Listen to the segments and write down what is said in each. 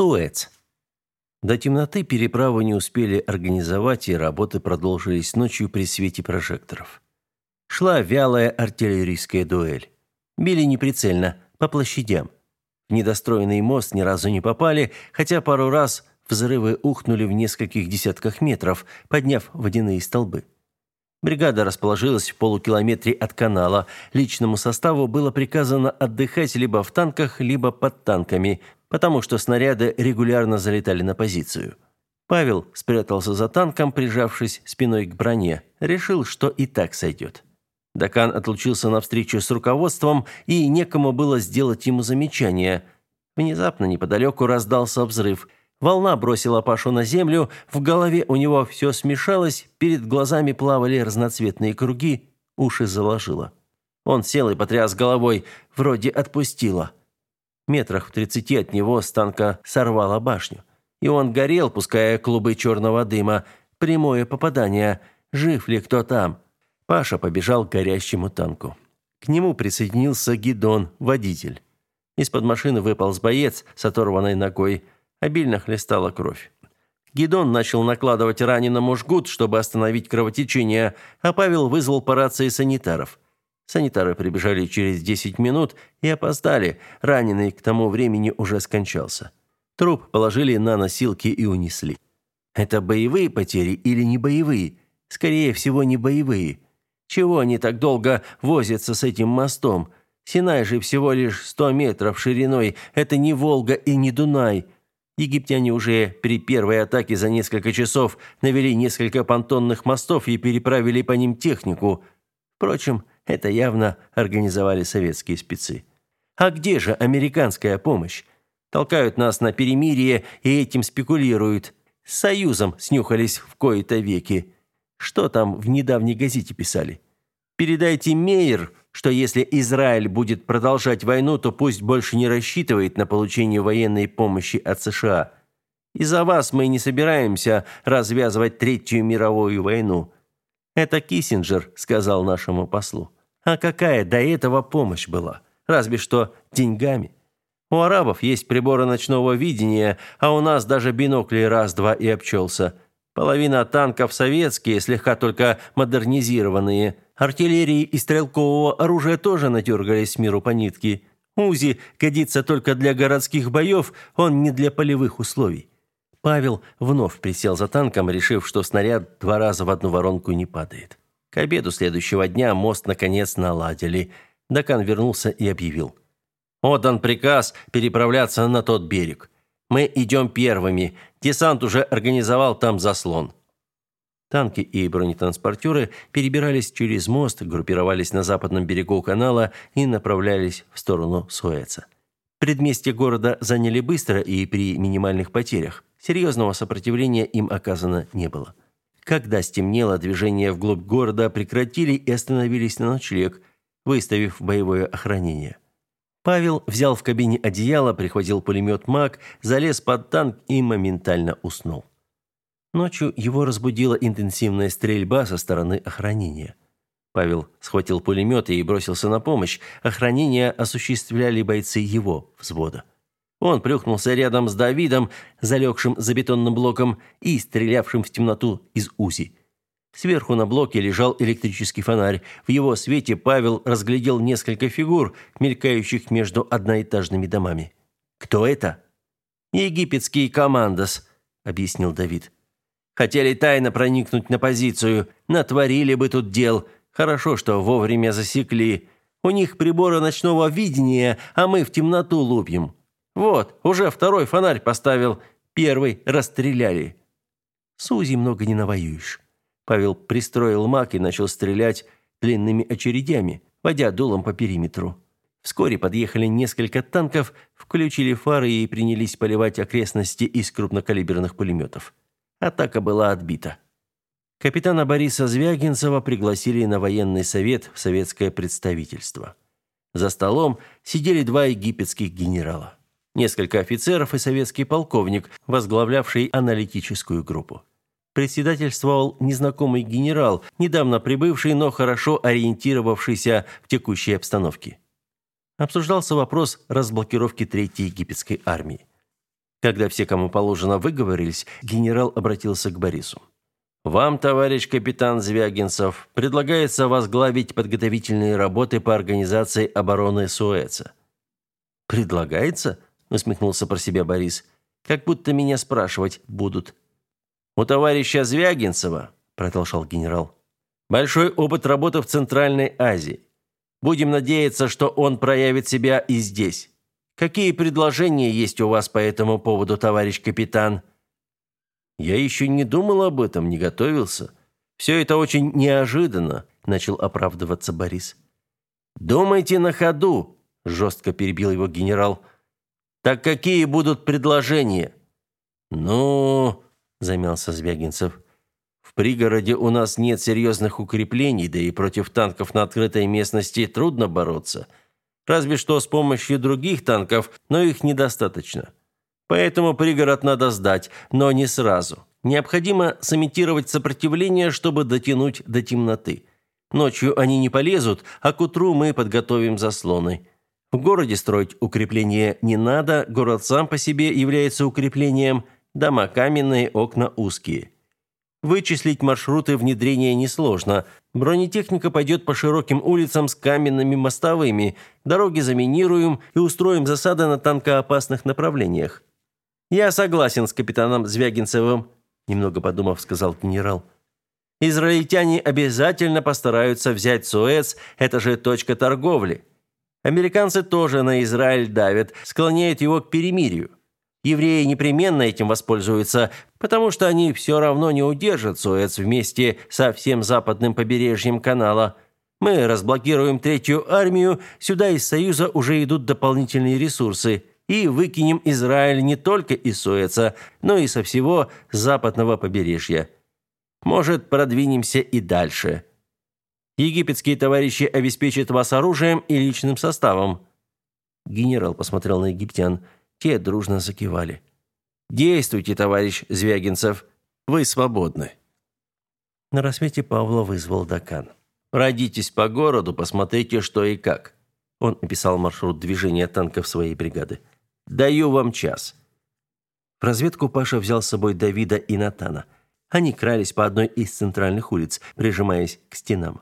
Суэц. До темноты переправу не успели организовать, и работы продолжились ночью при свете прожекторов. Шла вялая артиллерийская дуэль. Били неприцельно, по площадям. В недостроенный мост ни разу не попали, хотя пару раз взрывы ухнули в нескольких десятках метров, подняв водяные столбы. Бригада расположилась в полукилометре от канала. Личному составу было приказано отдыхать либо в танках, либо под танками, потому что снаряды регулярно залетали на позицию. Павел спрятался за танком, прижавшись спиной к броне. Решил, что и так сойдет. Дакан отлучился на встречу с руководством, и некому было сделать ему замечание. Внезапно неподалеку раздался взрыв – Волна бросила Пашу на землю, в голове у него все смешалось, перед глазами плавали разноцветные круги, уши заложило. Он сел и потряс головой, вроде отпустило. Метрах в тридцати от него с танка сорвало башню. И он горел, пуская клубы черного дыма. Прямое попадание. Жив ли кто там? Паша побежал к горящему танку. К нему присоединился Гидон, водитель. Из-под машины выпал боец с оторванной ногой – Обильно хлестала кровь. Гидон начал накладывать раненому жгут, чтобы остановить кровотечение, а Павел вызвал по рации санитаров. Санитары прибежали через 10 минут и опоздали. Раненый к тому времени уже скончался. Труп положили на носилки и унесли. Это боевые потери или не боевые? Скорее всего, не боевые. Чего они так долго возятся с этим мостом? Синай же всего лишь 100 метров шириной. Это не Волга и не Дунай. Египтяне уже при первой атаке за несколько часов навели несколько понтонных мостов и переправили по ним технику. Впрочем, это явно организовали советские спецы. А где же американская помощь? Толкают нас на перемирие и этим спекулируют. С Союзом снюхались в кои-то веки. Что там в недавней газете писали? Передайте Мейер, что если Израиль будет продолжать войну, то пусть больше не рассчитывает на получение военной помощи от США. Из-за вас мы не собираемся развязывать Третью мировую войну. Это Киссинджер сказал нашему послу. А какая до этого помощь была? Разве что деньгами. У арабов есть приборы ночного видения, а у нас даже бинокли раз-два и обчелся. Половина танков советские, слегка только модернизированные – Артиллерии и стрелкового оружия тоже натергались миру по нитке. УЗИ годится только для городских боев, он не для полевых условий. Павел вновь присел за танком, решив, что снаряд два раза в одну воронку не падает. К обеду следующего дня мост наконец наладили. Дакан вернулся и объявил. «Отдан приказ переправляться на тот берег. Мы идем первыми. Десант уже организовал там заслон». Танки и бронетранспортеры перебирались через мост, группировались на западном берегу канала и направлялись в сторону Суэца. Предместье города заняли быстро и при минимальных потерях. Серьезного сопротивления им оказано не было. Когда стемнело, движение вглубь города прекратили и остановились на ночлег, выставив боевое охранение. Павел взял в кабине одеяло, прихватил пулемет МАК, залез под танк и моментально уснул. Ночью его разбудила интенсивная стрельба со стороны охранения. Павел схватил пулемет и бросился на помощь. Охранение осуществляли бойцы его взвода. Он плюхнулся рядом с Давидом, залегшим за бетонным блоком и стрелявшим в темноту из УЗИ. Сверху на блоке лежал электрический фонарь. В его свете Павел разглядел несколько фигур, мелькающих между одноэтажными домами. «Кто это?» «Египетский командос», — объяснил Давид. Хотели тайно проникнуть на позицию, натворили бы тут дел. Хорошо, что вовремя засекли. У них приборы ночного видения, а мы в темноту лупим. Вот, уже второй фонарь поставил, первый расстреляли. Сузи много не навоюешь. Павел пристроил мак и начал стрелять длинными очередями, водя дулом по периметру. Вскоре подъехали несколько танков, включили фары и принялись поливать окрестности из крупнокалиберных пулеметов. Атака была отбита. Капитана Бориса Звягинцева пригласили на военный совет в советское представительство. За столом сидели два египетских генерала, несколько офицеров и советский полковник, возглавлявший аналитическую группу. Председательствовал незнакомый генерал, недавно прибывший, но хорошо ориентировавшийся в текущей обстановке. Обсуждался вопрос разблокировки Третьей египетской армии. Когда все, кому положено, выговорились, генерал обратился к Борису. Вам, товарищ капитан Звягинцев, предлагается возглавить подготовительные работы по организации обороны Суэца. Предлагается? Усмехнулся про себя Борис. Как будто меня спрашивать будут. У товарища Звягинцева, продолжал генерал, большой опыт работы в Центральной Азии. Будем надеяться, что он проявит себя и здесь. Какие предложения есть у вас по этому поводу, товарищ капитан? Я еще не думал об этом, не готовился. Все это очень неожиданно, начал оправдываться Борис. Думайте на ходу, жестко перебил его генерал. Так какие будут предложения? Ну, замялся Звягинцев. В пригороде у нас нет серьезных укреплений, да и против танков на открытой местности трудно бороться. Разве что с помощью других танков, но их недостаточно. Поэтому пригород надо сдать, но не сразу. Необходимо сымитировать сопротивление, чтобы дотянуть до темноты. Ночью они не полезут, а к утру мы подготовим заслоны. В городе строить укрепления не надо, город сам по себе является укреплением, дома каменные, окна узкие. Вычислить маршруты внедрения несложно. Бронетехника пойдет по широким улицам с каменными мостовыми. Дороги заминируем и устроим засады на танкоопасных направлениях. Я согласен с капитаном Звягинцевым, немного подумав, сказал генерал. Израильтяне обязательно постараются взять Суэц, это же точка торговли. Американцы тоже на Израиль давят, склоняют его к перемирию. Евреи непременно этим воспользуются, потому что они все равно не удержат Суэц вместе со всем западным побережьем канала. Мы разблокируем третью армию, сюда из Союза уже идут дополнительные ресурсы, и выкинем Израиль не только из Суэца, но и со всего западного побережья. Может, продвинемся и дальше. Египетские товарищи обеспечат вас оружием и личным составом. Генерал посмотрел на египтян. Те дружно закивали. «Действуйте, товарищ Звягинцев. Вы свободны». На рассвете Павла вызвал Дакан. «Пройдитесь по городу, посмотрите, что и как». Он описал маршрут движения танков своей бригады. «Даю вам час». В разведку Паша взял с собой Давида и Натана. Они крались по одной из центральных улиц, прижимаясь к стенам.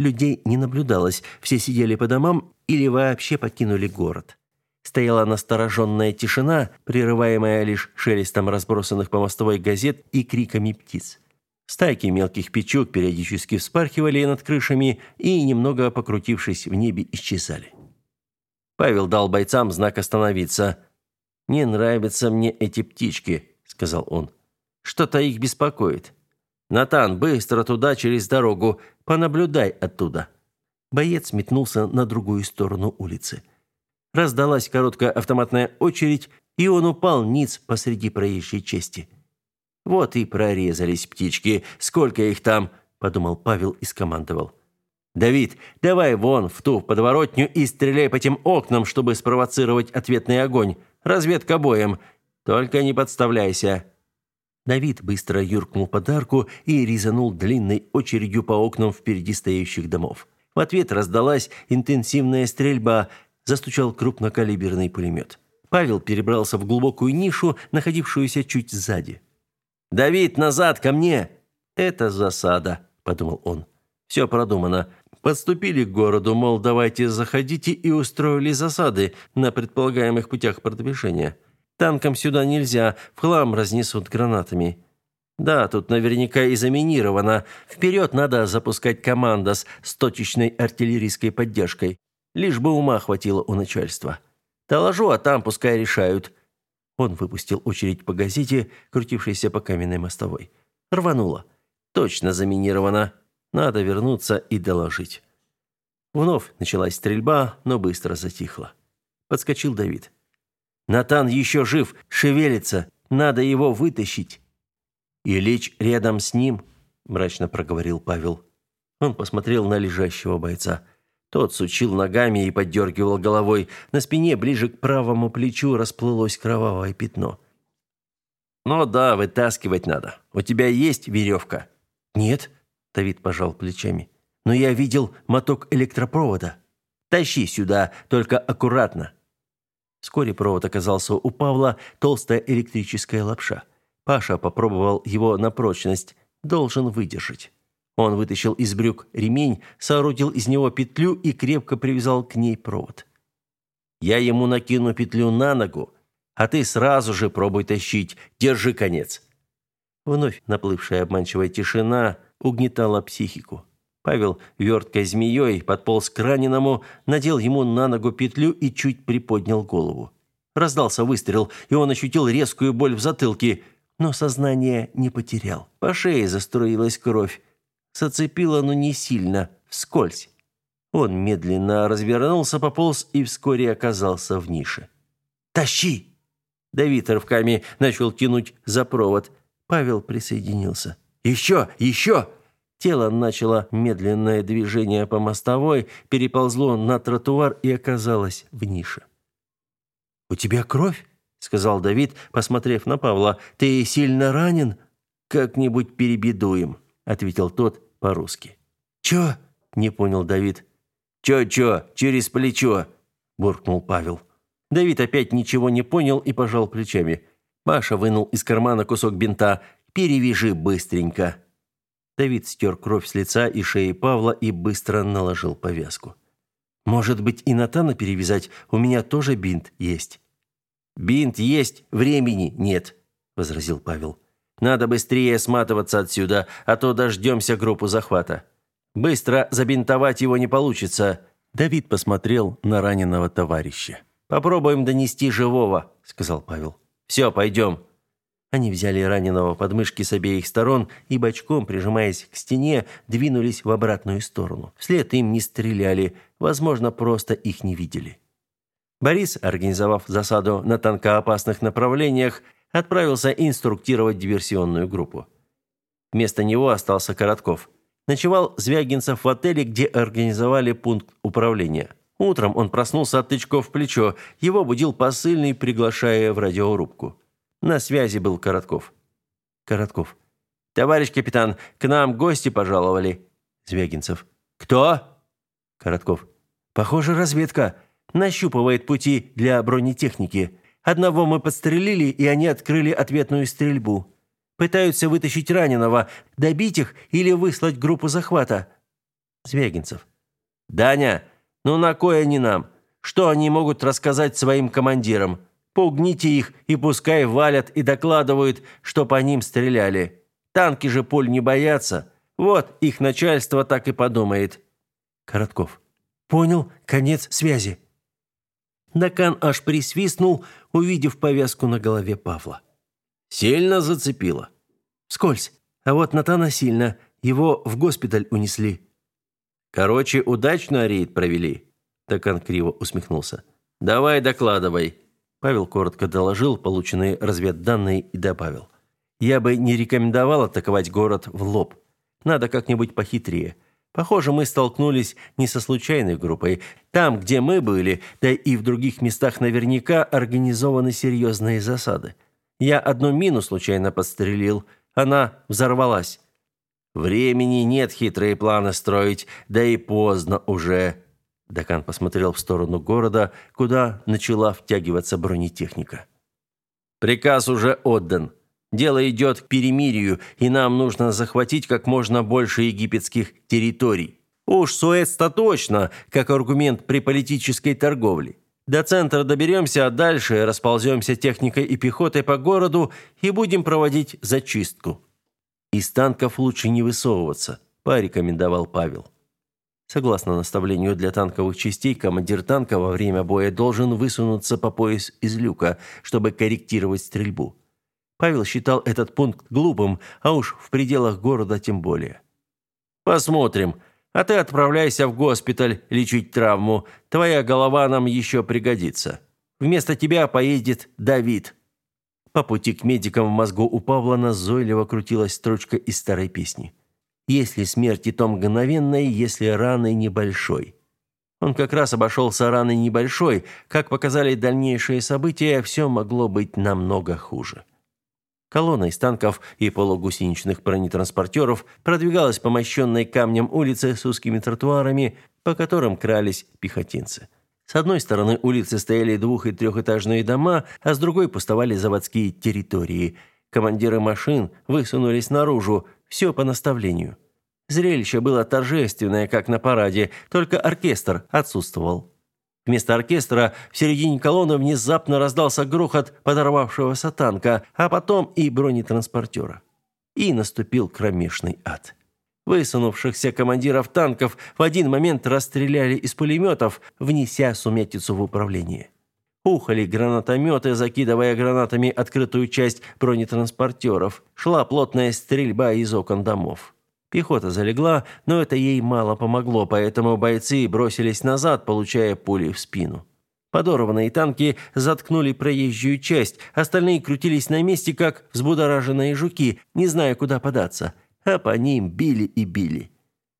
Людей не наблюдалось, все сидели по домам или вообще покинули город. Стояла настороженная тишина, прерываемая лишь шелестом разбросанных по мостовой газет и криками птиц. Стайки мелких печук периодически вспархивали над крышами и, немного покрутившись в небе, исчезали. Павел дал бойцам знак остановиться. «Не нравятся мне эти птички», — сказал он. «Что-то их беспокоит. Натан, быстро туда, через дорогу. Понаблюдай оттуда». Боец метнулся на другую сторону улицы. Раздалась короткая автоматная очередь, и он упал ниц посреди проезжей части. «Вот и прорезались птички. Сколько их там?» – подумал Павел и скомандовал. «Давид, давай вон в ту подворотню и стреляй по тем окнам, чтобы спровоцировать ответный огонь. Разведка боем. Только не подставляйся». Давид быстро юркнул под арку и резанул длинной очередью по окнам впереди стоящих домов. В ответ раздалась интенсивная стрельба – застучал крупнокалиберный пулемет. Павел перебрался в глубокую нишу, находившуюся чуть сзади. «Давид, назад, ко мне!» «Это засада», — подумал он. «Все продумано. Подступили к городу, мол, давайте заходите, и устроили засады на предполагаемых путях продвижения. Танкам сюда нельзя, в хлам разнесут гранатами». Да, тут наверняка и заминировано. Вперед надо запускать командос с точечной артиллерийской поддержкой. Лишь бы ума хватило у начальства. Доложу, а там пускай решают. Он выпустил очередь по газете, крутившейся по каменной мостовой. Рвануло. Точно заминировано. Надо вернуться и доложить. Вновь началась стрельба, но быстро затихла. Подскочил Давид. Натан еще жив, шевелится. Надо его вытащить. И лечь рядом с ним, мрачно проговорил Павел. Он посмотрел на лежащего бойца. Тот сучил ногами и поддергивал головой. На спине, ближе к правому плечу, расплылось кровавое пятно. «Ну да, вытаскивать надо. У тебя есть веревка?» «Нет», — Давид пожал плечами. «Но я видел моток электропровода. Тащи сюда, только аккуратно». Вскоре провод оказался у Павла, толстая электрическая лапша. Паша попробовал его на прочность, должен выдержать. Он вытащил из брюк ремень, соорудил из него петлю и крепко привязал к ней провод. «Я ему накину петлю на ногу, а ты сразу же пробуй тащить, держи конец». Вновь наплывшая обманчивая тишина угнетала психику. Павел верткой змеей подполз к раненому, надел ему на ногу петлю и чуть приподнял голову. Раздался выстрел, и он ощутил резкую боль в затылке, но сознание не потерял. По шее заструилась кровь. Зацепило, но не сильно, вскользь. Он медленно развернулся, пополз и вскоре оказался в нише. «Тащи!» Давид рывками начал тянуть за провод. Павел присоединился. «Еще! Еще!» Тело начало медленное движение по мостовой, переползло на тротуар и оказалось в нише. «У тебя кровь?» — сказал Давид, посмотрев на Павла. «Ты сильно ранен?» «Как-нибудь перебедуем», — ответил тот по-русски. «Чё?» — не понял Давид. «Чё-чё, через плечо», — буркнул Павел. Давид опять ничего не понял и пожал плечами. Маша вынул из кармана кусок бинта. «Перевяжи быстренько». Давид стер кровь с лица и шеи Павла и быстро наложил повязку. «Может быть, и Натана перевязать? У меня тоже бинт есть». «Бинт есть, времени нет», — возразил Павел. «Надо быстрее сматываться отсюда, а то дождемся группу захвата. Быстро забинтовать его не получится». Давид посмотрел на раненого товарища. «Попробуем донести живого», — сказал Павел. «Все, пойдем». Они взяли раненого под мышки с обеих сторон и бочком, прижимаясь к стене, двинулись в обратную сторону. Вслед им не стреляли, возможно, просто их не видели. Борис, организовав засаду на танкоопасных направлениях, отправился инструктировать диверсионную группу. Вместо него остался Коротков. Ночевал Звягинцев в отеле, где организовали пункт управления. Утром он проснулся от тычков в плечо. Его будил посыльный, приглашая в радиорубку. На связи был Коротков. Коротков. «Товарищ капитан, к нам гости пожаловали». Звягинцев. «Кто?» Коротков. «Похоже, разведка. Нащупывает пути для бронетехники. Одного мы подстрелили, и они открыли ответную стрельбу. Пытаются вытащить раненого, добить их или выслать группу захвата». Звягинцев. «Даня, ну на кой они нам? Что они могут рассказать своим командирам?» Пугните их и пускай валят и докладывают, что по ним стреляли. Танки же пуль не боятся. Вот их начальство так и подумает. Коротков. Понял, конец связи. Дакан аж присвистнул, увидев повязку на голове Павла. Сильно зацепило. Скользь. А вот Натана сильно. Его в госпиталь унесли. Короче, удачно рейд провели. Дакан криво усмехнулся. Давай докладывай. Павел коротко доложил полученные разведданные и добавил: "Я бы не рекомендовал атаковать город в лоб. Надо как-нибудь похитрее. Похоже, мы столкнулись не со случайной группой. Там, где мы были, да и в других местах наверняка организованы серьезные засады. Я одну мину случайно подстрелил, она взорвалась. Времени нет хитрые планы строить, да и поздно уже. Дакан посмотрел в сторону города, куда начала втягиваться бронетехника. Приказ уже отдан. Дело идет к перемирию, и нам нужно захватить как можно больше египетских территорий. Уж Суэц-то точно, как аргумент при политической торговле. До центра доберемся, а дальше располземся техникой и пехотой по городу и будем проводить зачистку. Из танков лучше не высовываться, порекомендовал Павел. Согласно наставлению для танковых частей, командир танка во время боя должен высунуться по пояс из люка, чтобы корректировать стрельбу. Павел считал этот пункт глупым, а уж в пределах города тем более. Посмотрим. А ты отправляйся в госпиталь лечить травму. Твоя голова нам еще пригодится. Вместо тебя поедет Давид. По пути к медикам в мозгу у Павла назойливо крутилась строчка из старой песни. Если смерть и то мгновенной, если раны небольшой. Он как раз обошелся раной небольшой. Как показали дальнейшие события, все могло быть намного хуже. Колонна из танков и полугусеничных бронетранспортеров продвигалась по мощенной камнем улице с узкими тротуарами, по которым крались пехотинцы. С одной стороны улицы стояли двух- и трехэтажные дома, а с другой пустовали заводские территории. Командиры машин высунулись наружу, все по наставлению. Зрелище было торжественное, как на параде, только оркестр отсутствовал. Вместо оркестра в середине колонны внезапно раздался грохот подорвавшегося танка, а потом и бронетранспортера. И наступил кромешный ад. Высунувшихся командиров танков в один момент расстреляли из пулеметов, внеся сумятицу в управление. Ухали гранатометы, закидывая гранатами открытую часть бронетранспортеров. Шла плотная стрельба из окон домов. Пехота залегла, но это ей мало помогло, поэтому бойцы бросились назад, получая пули в спину. Подорванные танки заткнули проезжую часть, остальные крутились на месте, как взбудораженные жуки, не зная, куда податься, а по ним били и били.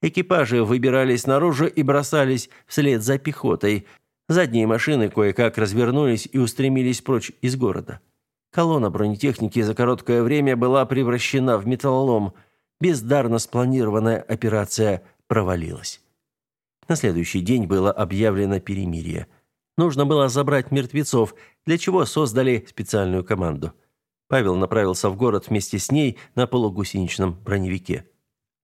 Экипажи выбирались наружу и бросались вслед за пехотой. Задние машины кое-как развернулись и устремились прочь из города. Колонна бронетехники за короткое время была превращена в металлолом – бездарно спланированная операция провалилась. На следующий день было объявлено перемирие. Нужно было забрать мертвецов, для чего создали специальную команду. Павел направился в город вместе с ней на полугусеничном броневике.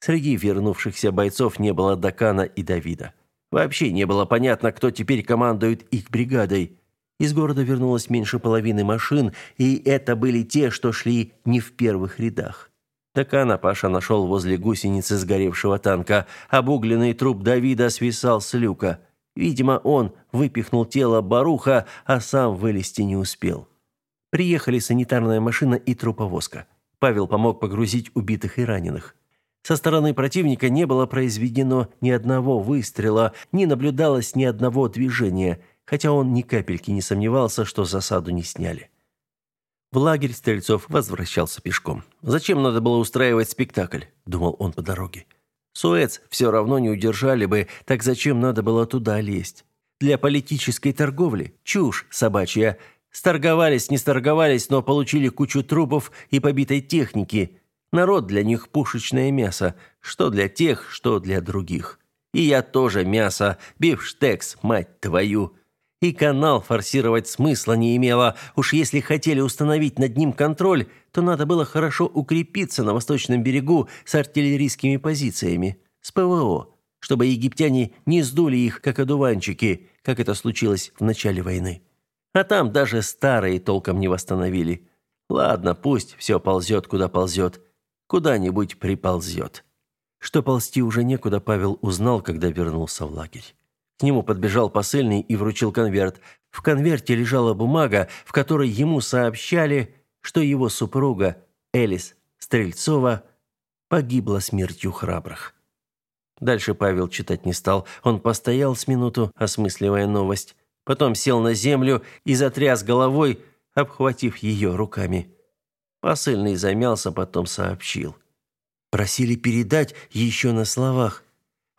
Среди вернувшихся бойцов не было Дакана и Давида. Вообще не было понятно, кто теперь командует их бригадой. Из города вернулось меньше половины машин, и это были те, что шли не в первых рядах. Такана Паша нашел возле гусеницы сгоревшего танка. Обугленный труп Давида свисал с люка. Видимо, он выпихнул тело Баруха, а сам вылезти не успел. Приехали санитарная машина и труповозка. Павел помог погрузить убитых и раненых. Со стороны противника не было произведено ни одного выстрела, не наблюдалось ни одного движения, хотя он ни капельки не сомневался, что засаду не сняли. В лагерь Стрельцов возвращался пешком. Зачем надо было устраивать спектакль, думал он по дороге. Суэц все равно не удержали бы, так зачем надо было туда лезть? Для политической торговли чушь собачья. Сторговались, не сторговались, но получили кучу трупов и побитой техники. Народ для них пушечное мясо, что для тех, что для других. И я тоже мясо, бифштекс, мать твою. И канал форсировать смысла не имело. Уж если хотели установить над ним контроль, то надо было хорошо укрепиться на восточном берегу с артиллерийскими позициями, с ПВО, чтобы египтяне не сдули их, как одуванчики, как это случилось в начале войны. А там даже старые толком не восстановили. Ладно, пусть все ползет, куда ползет. Куда-нибудь приползет. Что ползти уже некуда, Павел узнал, когда вернулся в лагерь. К нему подбежал посыльный и вручил конверт. В конверте лежала бумага, в которой ему сообщали, что его супруга Элис Стрельцова погибла смертью храбрых. Дальше Павел читать не стал. Он постоял с минуту, осмысливая новость. Потом сел на землю и затряс головой, обхватив ее руками. Посыльный замялся, потом сообщил. Просили передать еще на словах.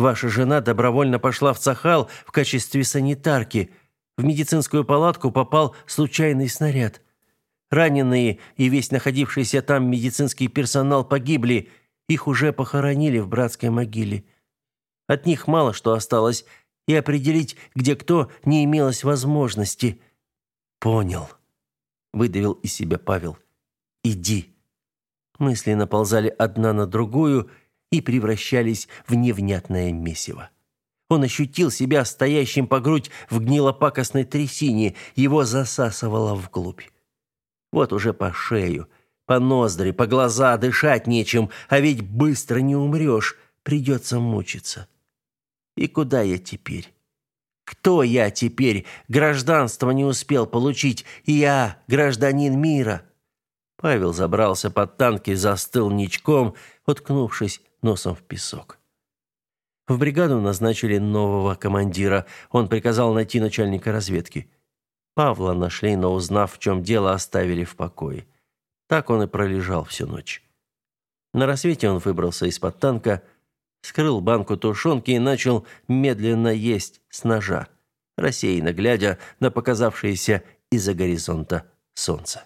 Ваша жена добровольно пошла в Цахал в качестве санитарки. В медицинскую палатку попал случайный снаряд. Раненые и весь находившийся там медицинский персонал погибли. Их уже похоронили в братской могиле. От них мало что осталось, и определить, где кто, не имелось возможности. Понял, выдавил из себя Павел. Иди. Мысли наползали одна на другую, и превращались в невнятное месиво. Он ощутил себя стоящим по грудь в гнилопакостной трясине, его засасывало вглубь. Вот уже по шею, по ноздри, по глаза дышать нечем, а ведь быстро не умрешь, придется мучиться. И куда я теперь? Кто я теперь? Гражданство не успел получить. Я гражданин мира. Павел забрался под танк и застыл ничком, уткнувшись носом в песок. В бригаду назначили нового командира. Он приказал найти начальника разведки. Павла нашли, но узнав, в чем дело, оставили в покое. Так он и пролежал всю ночь. На рассвете он выбрался из-под танка, скрыл банку тушенки и начал медленно есть с ножа, рассеянно глядя на показавшееся из-за горизонта солнце.